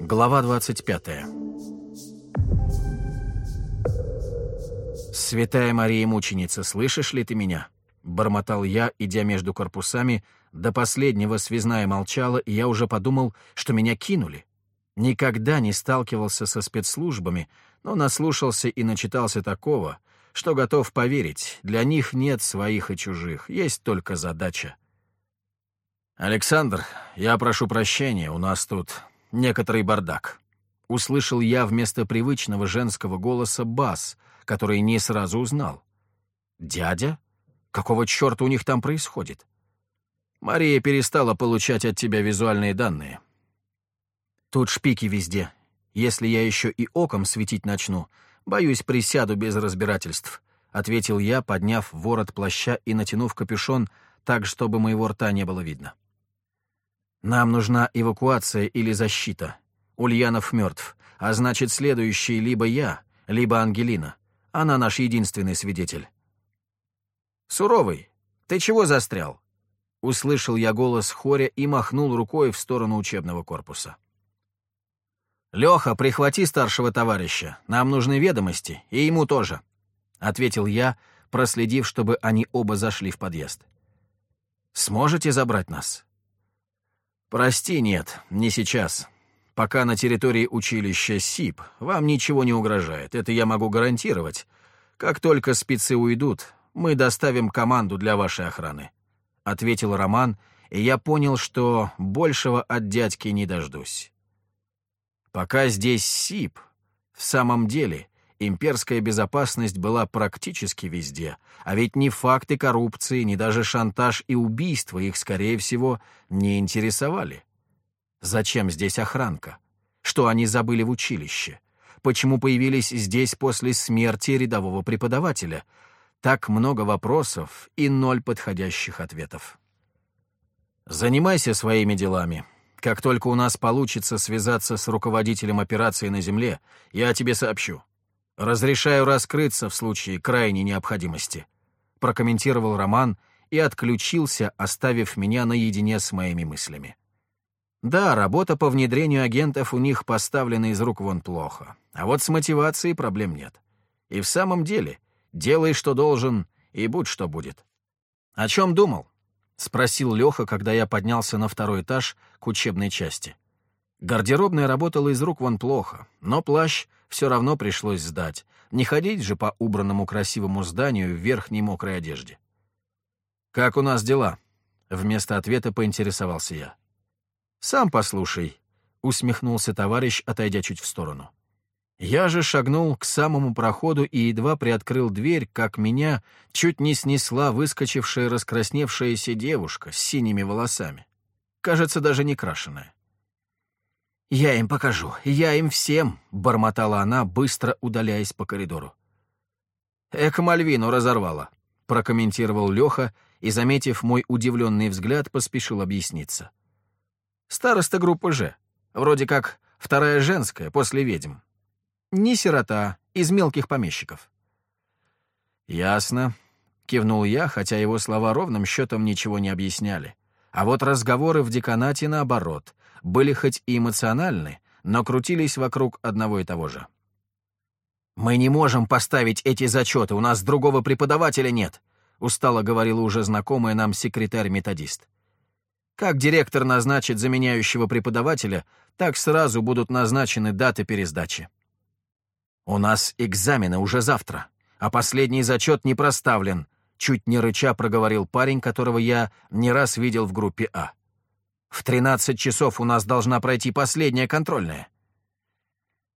Глава 25 «Святая Мария Мученица, слышишь ли ты меня?» — бормотал я, идя между корпусами. До последнего связная молчала, и я уже подумал, что меня кинули. Никогда не сталкивался со спецслужбами, но наслушался и начитался такого, что готов поверить, для них нет своих и чужих, есть только задача. «Александр, я прошу прощения, у нас тут некоторый бардак». Услышал я вместо привычного женского голоса бас, который не сразу узнал. «Дядя? Какого черта у них там происходит?» «Мария перестала получать от тебя визуальные данные». «Тут шпики везде. Если я еще и оком светить начну, боюсь, присяду без разбирательств», — ответил я, подняв ворот плаща и натянув капюшон так, чтобы моего рта не было видно. «Нам нужна эвакуация или защита. Ульянов мертв, а значит, следующий либо я, либо Ангелина. Она наш единственный свидетель». «Суровый, ты чего застрял?» Услышал я голос Хоря и махнул рукой в сторону учебного корпуса. «Леха, прихвати старшего товарища, нам нужны ведомости, и ему тоже», — ответил я, проследив, чтобы они оба зашли в подъезд. «Сможете забрать нас?» «Прости, нет, не сейчас. Пока на территории училища СИП, вам ничего не угрожает, это я могу гарантировать. Как только спецы уйдут, мы доставим команду для вашей охраны», — ответил Роман, и я понял, что большего от дядьки не дождусь. Пока здесь СИП, в самом деле, имперская безопасность была практически везде, а ведь ни факты коррупции, ни даже шантаж и убийства их, скорее всего, не интересовали. Зачем здесь охранка? Что они забыли в училище? Почему появились здесь после смерти рядового преподавателя? Так много вопросов и ноль подходящих ответов. «Занимайся своими делами. Как только у нас получится связаться с руководителем операции на Земле, я тебе сообщу. Разрешаю раскрыться в случае крайней необходимости», — прокомментировал Роман и отключился, оставив меня наедине с моими мыслями. Да, работа по внедрению агентов у них поставлена из рук вон плохо. А вот с мотивацией проблем нет. И в самом деле, делай, что должен, и будь, что будет. О чем думал? — спросил Леха, когда я поднялся на второй этаж к учебной части. Гардеробная работала из рук вон плохо, но плащ все равно пришлось сдать. Не ходить же по убранному красивому зданию в верхней мокрой одежде. «Как у нас дела?» — вместо ответа поинтересовался я. «Сам послушай», — усмехнулся товарищ, отойдя чуть в сторону. Я же шагнул к самому проходу и едва приоткрыл дверь, как меня чуть не снесла выскочившая раскрасневшаяся девушка с синими волосами. Кажется, даже не крашеная. «Я им покажу, я им всем», — бормотала она, быстро удаляясь по коридору. «Эк, Мальвину разорвала», — прокомментировал Леха и, заметив мой удивленный взгляд, поспешил объясниться. Староста группы «Ж». Вроде как вторая женская, после ведьм. Не сирота, из мелких помещиков. «Ясно», — кивнул я, хотя его слова ровным счетом ничего не объясняли. А вот разговоры в деканате, наоборот, были хоть и эмоциональны, но крутились вокруг одного и того же. «Мы не можем поставить эти зачеты, у нас другого преподавателя нет», — устало говорила уже знакомая нам секретарь-методист. Как директор назначит заменяющего преподавателя, так сразу будут назначены даты пересдачи. «У нас экзамены уже завтра, а последний зачет не проставлен», чуть не рыча проговорил парень, которого я не раз видел в группе А. «В 13 часов у нас должна пройти последняя контрольная».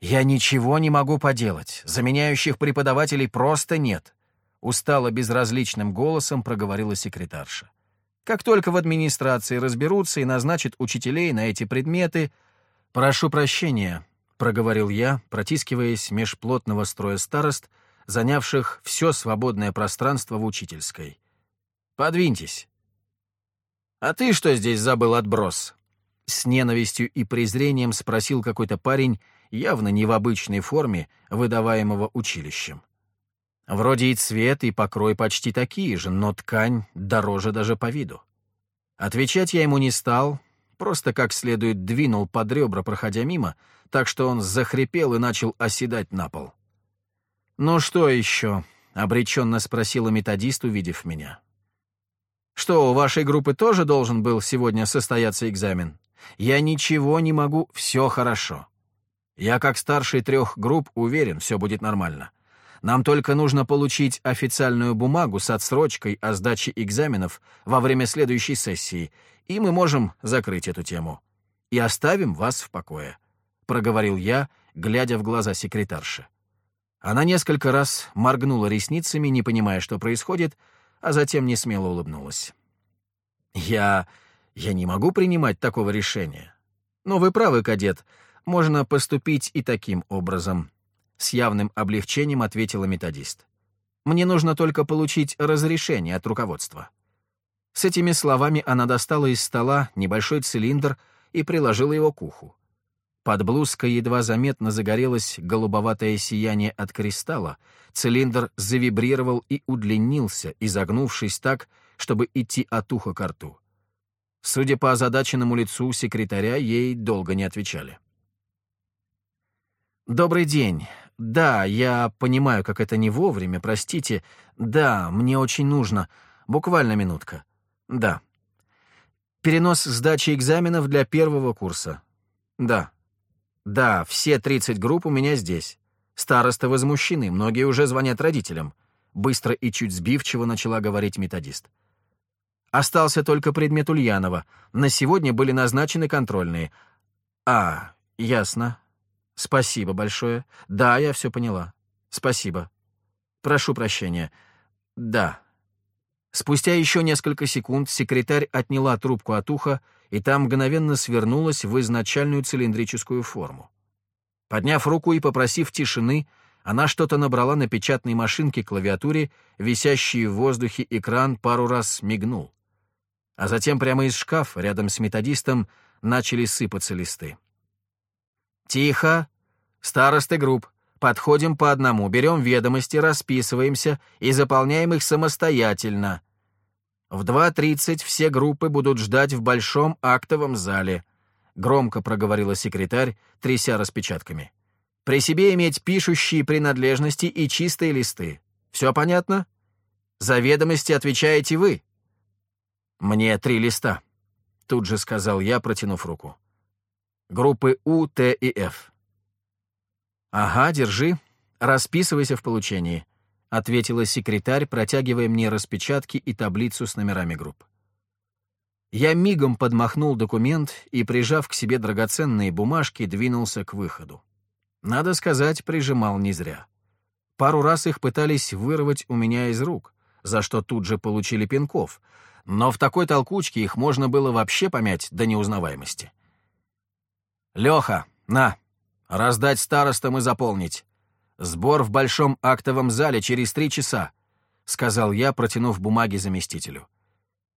«Я ничего не могу поделать. Заменяющих преподавателей просто нет», — устало безразличным голосом проговорила секретарша. Как только в администрации разберутся и назначат учителей на эти предметы... «Прошу прощения», — проговорил я, протискиваясь меж плотного строя старост, занявших все свободное пространство в учительской. «Подвиньтесь». «А ты что здесь забыл, отброс?» С ненавистью и презрением спросил какой-то парень, явно не в обычной форме, выдаваемого училищем. Вроде и цвет, и покрой почти такие же, но ткань дороже даже по виду. Отвечать я ему не стал, просто как следует двинул под ребра, проходя мимо, так что он захрипел и начал оседать на пол. «Ну что еще?» — обреченно спросила методист, увидев меня. «Что, у вашей группы тоже должен был сегодня состояться экзамен? Я ничего не могу, все хорошо. Я, как старший трех групп, уверен, все будет нормально. Нам только нужно получить официальную бумагу с отсрочкой о сдаче экзаменов во время следующей сессии, и мы можем закрыть эту тему. И оставим вас в покое», — проговорил я, глядя в глаза секретарши. Она несколько раз моргнула ресницами, не понимая, что происходит, а затем не смело улыбнулась. «Я... я не могу принимать такого решения. Но вы правы, кадет, можно поступить и таким образом», с явным облегчением ответила методист. «Мне нужно только получить разрешение от руководства». С этими словами она достала из стола небольшой цилиндр и приложила его к уху. Под блузкой едва заметно загорелось голубоватое сияние от кристалла, цилиндр завибрировал и удлинился, изогнувшись так, чтобы идти от уха к рту. Судя по озадаченному лицу секретаря, ей долго не отвечали. «Добрый день. Да, я понимаю, как это не вовремя, простите. Да, мне очень нужно. Буквально минутка. Да. Перенос сдачи экзаменов для первого курса. Да. Да, все 30 групп у меня здесь. Старосты возмущены, многие уже звонят родителям. Быстро и чуть сбивчиво начала говорить методист. Остался только предмет Ульянова. На сегодня были назначены контрольные. А, ясно. Спасибо большое. Да, я все поняла. Спасибо. Прошу прощения. Да. Спустя еще несколько секунд секретарь отняла трубку от уха, и там мгновенно свернулась в изначальную цилиндрическую форму. Подняв руку и попросив тишины, она что-то набрала на печатной машинке клавиатуре, висящий в воздухе экран пару раз мигнул. А затем прямо из шкафа, рядом с методистом, начали сыпаться листы. «Тихо! Старосты групп. Подходим по одному, берем ведомости, расписываемся и заполняем их самостоятельно. В 2.30 все группы будут ждать в большом актовом зале», — громко проговорила секретарь, тряся распечатками. «При себе иметь пишущие принадлежности и чистые листы. Все понятно? За ведомости отвечаете вы». «Мне три листа», — тут же сказал я, протянув руку группы У, Т и Ф. «Ага, держи, расписывайся в получении», — ответила секретарь, протягивая мне распечатки и таблицу с номерами групп. Я мигом подмахнул документ и, прижав к себе драгоценные бумажки, двинулся к выходу. Надо сказать, прижимал не зря. Пару раз их пытались вырвать у меня из рук, за что тут же получили пинков, но в такой толкучке их можно было вообще помять до неузнаваемости. «Леха, на, раздать старостам и заполнить. Сбор в большом актовом зале через три часа», — сказал я, протянув бумаги заместителю.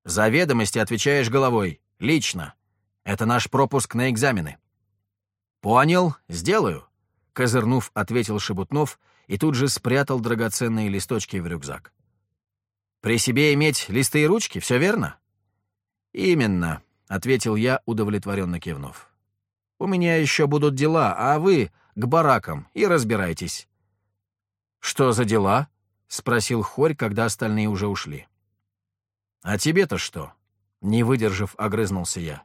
«За ведомости отвечаешь головой, лично. Это наш пропуск на экзамены». «Понял, сделаю», — козырнув, ответил Шебутнов и тут же спрятал драгоценные листочки в рюкзак. «При себе иметь листы и ручки, все верно?» «Именно», — ответил я, удовлетворенно кивнув. У меня еще будут дела, а вы к баракам и разбирайтесь». «Что за дела?» — спросил Хорь, когда остальные уже ушли. «А тебе-то что?» — не выдержав, огрызнулся я.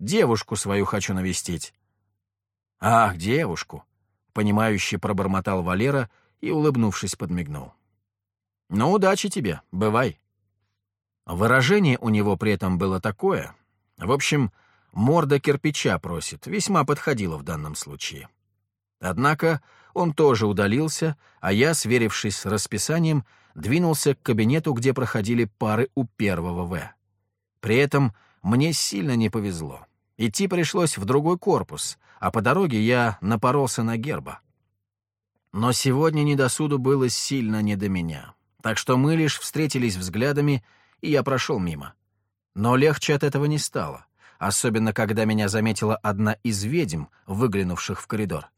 «Девушку свою хочу навестить». «Ах, девушку!» — понимающе пробормотал Валера и, улыбнувшись, подмигнул. «Ну, удачи тебе, бывай». Выражение у него при этом было такое. В общем, Морда кирпича просит, весьма подходило в данном случае. Однако он тоже удалился, а я, сверившись с расписанием, двинулся к кабинету, где проходили пары у первого В. При этом мне сильно не повезло. Идти пришлось в другой корпус, а по дороге я напоролся на герба. Но сегодня недосуду было сильно не до меня, так что мы лишь встретились взглядами, и я прошел мимо. Но легче от этого не стало особенно когда меня заметила одна из ведьм, выглянувших в коридор.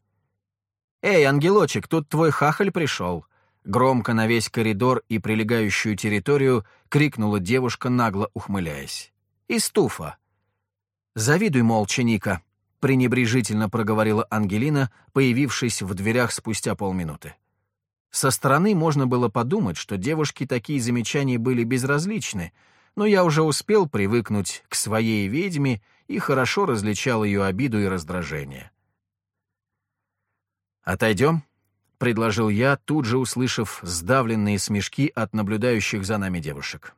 «Эй, ангелочек, тут твой хахаль пришел!» Громко на весь коридор и прилегающую территорию крикнула девушка, нагло ухмыляясь. «Из туфа!» «Завидуй молча, Ника», — пренебрежительно проговорила Ангелина, появившись в дверях спустя полминуты. Со стороны можно было подумать, что девушке такие замечания были безразличны, но я уже успел привыкнуть к своей ведьме и хорошо различал ее обиду и раздражение. «Отойдем?» — предложил я, тут же услышав сдавленные смешки от наблюдающих за нами девушек.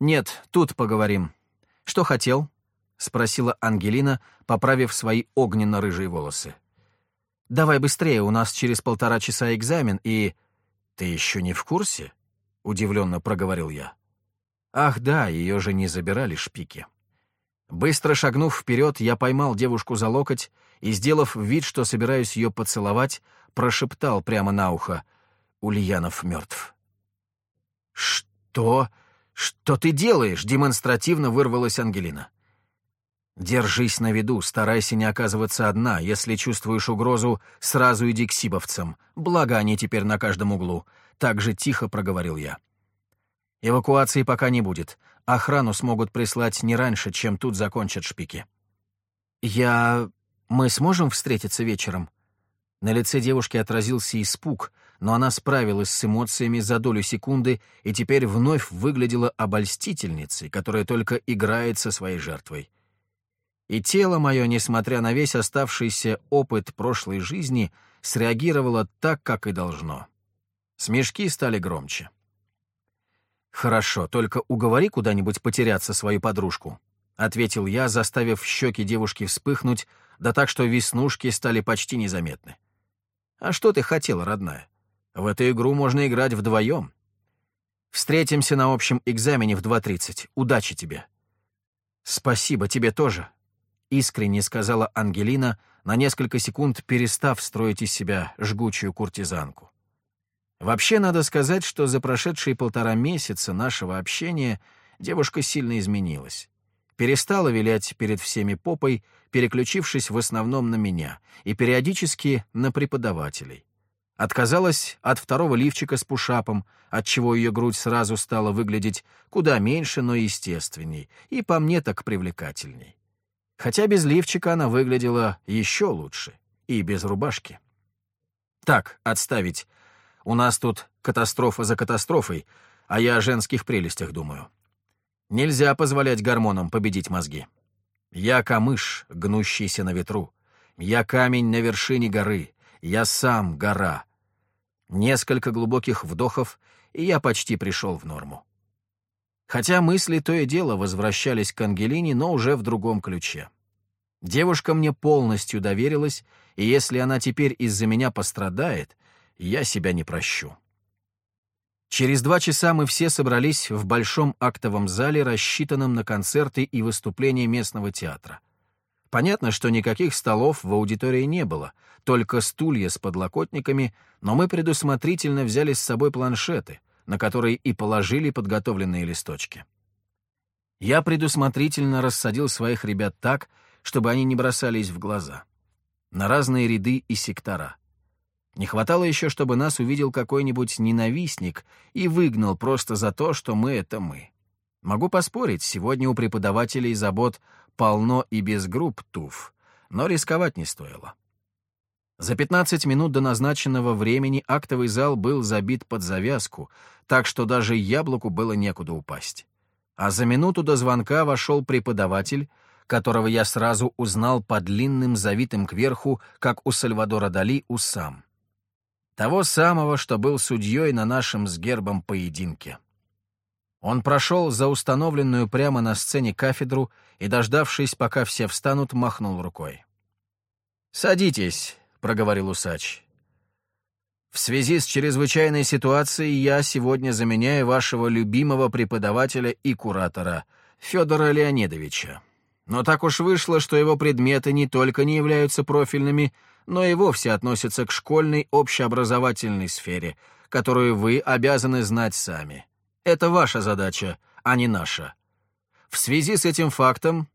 «Нет, тут поговорим. Что хотел?» — спросила Ангелина, поправив свои огненно-рыжие волосы. «Давай быстрее, у нас через полтора часа экзамен, и...» «Ты еще не в курсе?» — удивленно проговорил я. «Ах да, ее же не забирали шпики». Быстро шагнув вперед, я поймал девушку за локоть и, сделав вид, что собираюсь ее поцеловать, прошептал прямо на ухо «Ульянов мертв». «Что? Что ты делаешь?» — демонстративно вырвалась Ангелина. «Держись на виду, старайся не оказываться одна. Если чувствуешь угрозу, сразу иди к сибовцам. Благо они теперь на каждом углу». Так же тихо проговорил я. «Эвакуации пока не будет. Охрану смогут прислать не раньше, чем тут закончат шпики». «Я... Мы сможем встретиться вечером?» На лице девушки отразился испуг, но она справилась с эмоциями за долю секунды и теперь вновь выглядела обольстительницей, которая только играет со своей жертвой. И тело мое, несмотря на весь оставшийся опыт прошлой жизни, среагировало так, как и должно. Смешки стали громче. «Хорошо, только уговори куда-нибудь потеряться свою подружку», — ответил я, заставив щеки девушки вспыхнуть, да так, что веснушки стали почти незаметны. «А что ты хотела, родная? В эту игру можно играть вдвоем. Встретимся на общем экзамене в 2.30. Удачи тебе». «Спасибо, тебе тоже», — искренне сказала Ангелина, на несколько секунд перестав строить из себя жгучую куртизанку. Вообще, надо сказать, что за прошедшие полтора месяца нашего общения девушка сильно изменилась. Перестала вилять перед всеми попой, переключившись в основном на меня, и периодически на преподавателей. Отказалась от второго лифчика с пушапом, отчего ее грудь сразу стала выглядеть куда меньше, но естественней, и по мне так привлекательней. Хотя без лифчика она выглядела еще лучше. И без рубашки. Так, отставить. У нас тут катастрофа за катастрофой, а я о женских прелестях думаю. Нельзя позволять гормонам победить мозги. Я камыш, гнущийся на ветру. Я камень на вершине горы. Я сам гора. Несколько глубоких вдохов, и я почти пришел в норму. Хотя мысли то и дело возвращались к Ангелине, но уже в другом ключе. Девушка мне полностью доверилась, и если она теперь из-за меня пострадает, я себя не прощу. Через два часа мы все собрались в большом актовом зале, рассчитанном на концерты и выступления местного театра. Понятно, что никаких столов в аудитории не было, только стулья с подлокотниками, но мы предусмотрительно взяли с собой планшеты, на которые и положили подготовленные листочки. Я предусмотрительно рассадил своих ребят так, чтобы они не бросались в глаза. На разные ряды и сектора. Не хватало еще, чтобы нас увидел какой-нибудь ненавистник и выгнал просто за то, что мы — это мы. Могу поспорить, сегодня у преподавателей забот полно и без групп туф, но рисковать не стоило. За 15 минут до назначенного времени актовый зал был забит под завязку, так что даже яблоку было некуда упасть. А за минуту до звонка вошел преподаватель, которого я сразу узнал по длинным, завитым кверху, как у Сальвадора Дали, усам. Того самого, что был судьей на нашем с гербом поединке. Он прошел за установленную прямо на сцене кафедру и, дождавшись, пока все встанут, махнул рукой. «Садитесь», — проговорил усач. «В связи с чрезвычайной ситуацией я сегодня заменяю вашего любимого преподавателя и куратора, Федора Леонидовича. Но так уж вышло, что его предметы не только не являются профильными, но и вовсе относятся к школьной общеобразовательной сфере, которую вы обязаны знать сами. Это ваша задача, а не наша. В связи с этим фактом...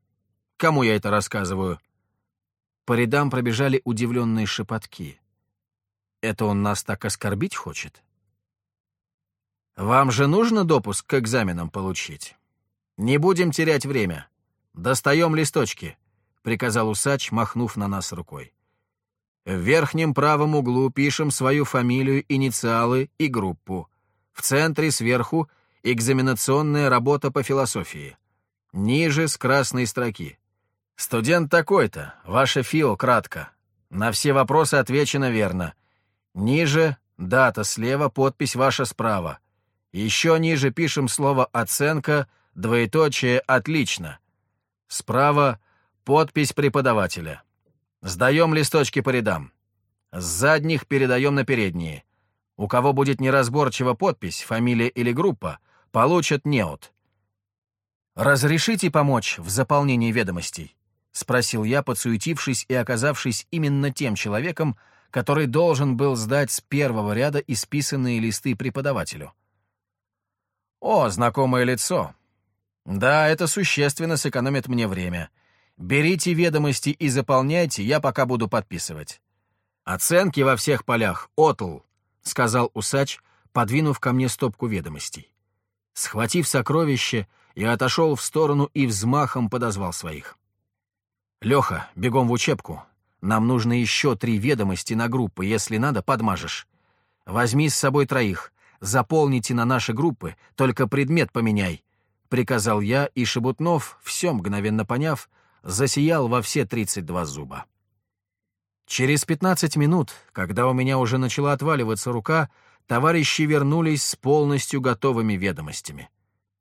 Кому я это рассказываю? По рядам пробежали удивленные шепотки. Это он нас так оскорбить хочет? Вам же нужно допуск к экзаменам получить? Не будем терять время. «Достаем листочки», — приказал усач, махнув на нас рукой. В верхнем правом углу пишем свою фамилию, инициалы и группу. В центре сверху экзаменационная работа по философии. Ниже с красной строки. Студент такой-то, ваше ФИО кратко. На все вопросы отвечено верно. Ниже дата слева, подпись ваша справа. Еще ниже пишем слово «оценка», двоеточие «отлично». Справа подпись преподавателя. Сдаем листочки по рядам. С задних передаем на передние. У кого будет неразборчива подпись, фамилия или группа, получат неот. «Разрешите помочь в заполнении ведомостей?» — спросил я, подсуетившись и оказавшись именно тем человеком, который должен был сдать с первого ряда исписанные листы преподавателю. «О, знакомое лицо. Да, это существенно сэкономит мне время. Берите ведомости и заполняйте, я пока буду подписывать». «Оценки во всех полях, отл», — сказал усач, подвинув ко мне стопку ведомостей. Схватив сокровище, я отошел в сторону и взмахом подозвал своих. «Леха, бегом в учебку. Нам нужно еще три ведомости на группы, если надо, подмажешь. Возьми с собой троих, заполните на наши группы, только предмет поменяй», — приказал я, и Шебутнов, все мгновенно поняв, засиял во все тридцать два зуба. Через пятнадцать минут, когда у меня уже начала отваливаться рука, товарищи вернулись с полностью готовыми ведомостями.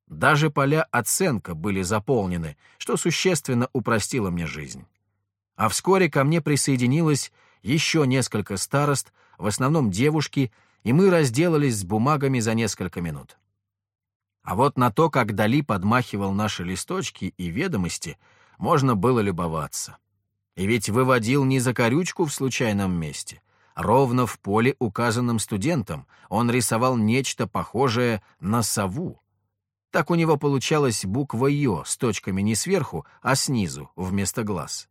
Даже поля оценка были заполнены, что существенно упростило мне жизнь. А вскоре ко мне присоединилось еще несколько старост, в основном девушки, и мы разделались с бумагами за несколько минут. А вот на то, как Дали подмахивал наши листочки и ведомости, можно было любоваться. И ведь выводил не за корючку в случайном месте — Ровно в поле, указанном студентом, он рисовал нечто похожее на сову. Так у него получалась буква «Ё» с точками не сверху, а снизу, вместо глаз.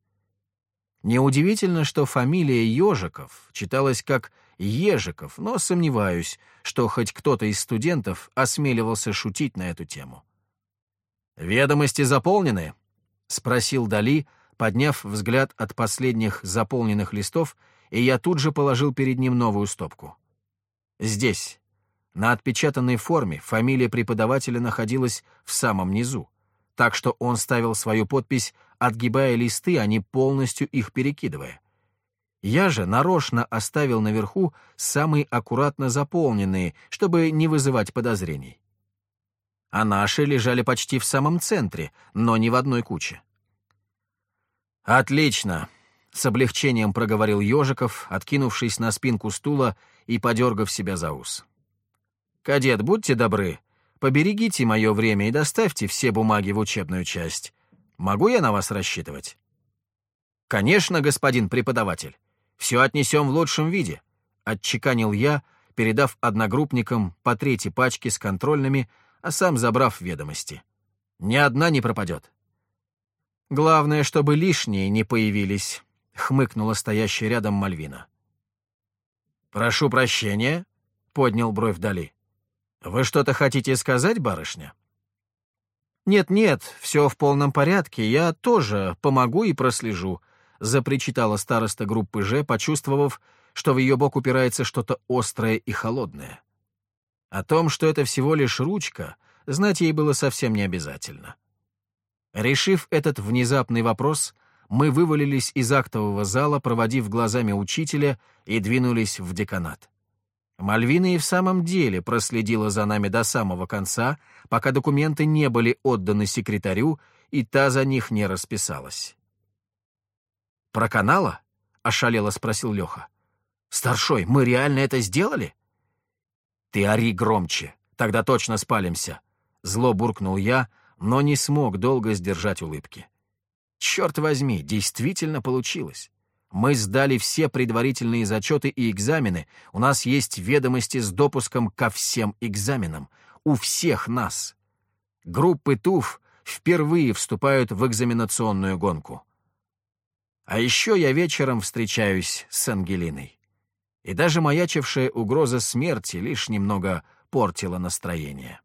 Неудивительно, что фамилия Ёжиков читалась как Ежиков, но сомневаюсь, что хоть кто-то из студентов осмеливался шутить на эту тему. «Ведомости заполнены?» — спросил Дали, подняв взгляд от последних заполненных листов и я тут же положил перед ним новую стопку. Здесь, на отпечатанной форме, фамилия преподавателя находилась в самом низу, так что он ставил свою подпись, отгибая листы, а не полностью их перекидывая. Я же нарочно оставил наверху самые аккуратно заполненные, чтобы не вызывать подозрений. А наши лежали почти в самом центре, но не в одной куче. «Отлично!» — с облегчением проговорил Ежиков, откинувшись на спинку стула и подергав себя за ус. «Кадет, будьте добры, поберегите мое время и доставьте все бумаги в учебную часть. Могу я на вас рассчитывать?» «Конечно, господин преподаватель. Все отнесем в лучшем виде», — отчеканил я, передав одногруппникам по третьей пачке с контрольными, а сам забрав ведомости. «Ни одна не пропадет». «Главное, чтобы лишние не появились», — хмыкнула стоящая рядом Мальвина. «Прошу прощения», — поднял бровь Дали. «Вы что-то хотите сказать, барышня?» «Нет-нет, все в полном порядке, я тоже помогу и прослежу», — запричитала староста группы «Ж», почувствовав, что в ее бок упирается что-то острое и холодное. О том, что это всего лишь ручка, знать ей было совсем не обязательно. Решив этот внезапный вопрос, мы вывалились из актового зала, проводив глазами учителя, и двинулись в деканат. Мальвина и в самом деле проследила за нами до самого конца, пока документы не были отданы секретарю, и та за них не расписалась. «Про канала?» — ошалело спросил Леха. «Старшой, мы реально это сделали?» «Ты ори громче, тогда точно спалимся», — зло буркнул я, но не смог долго сдержать улыбки. Черт возьми, действительно получилось. Мы сдали все предварительные зачеты и экзамены, у нас есть ведомости с допуском ко всем экзаменам. У всех нас. Группы ТУФ впервые вступают в экзаменационную гонку. А еще я вечером встречаюсь с Ангелиной. И даже маячившая угроза смерти лишь немного портила настроение.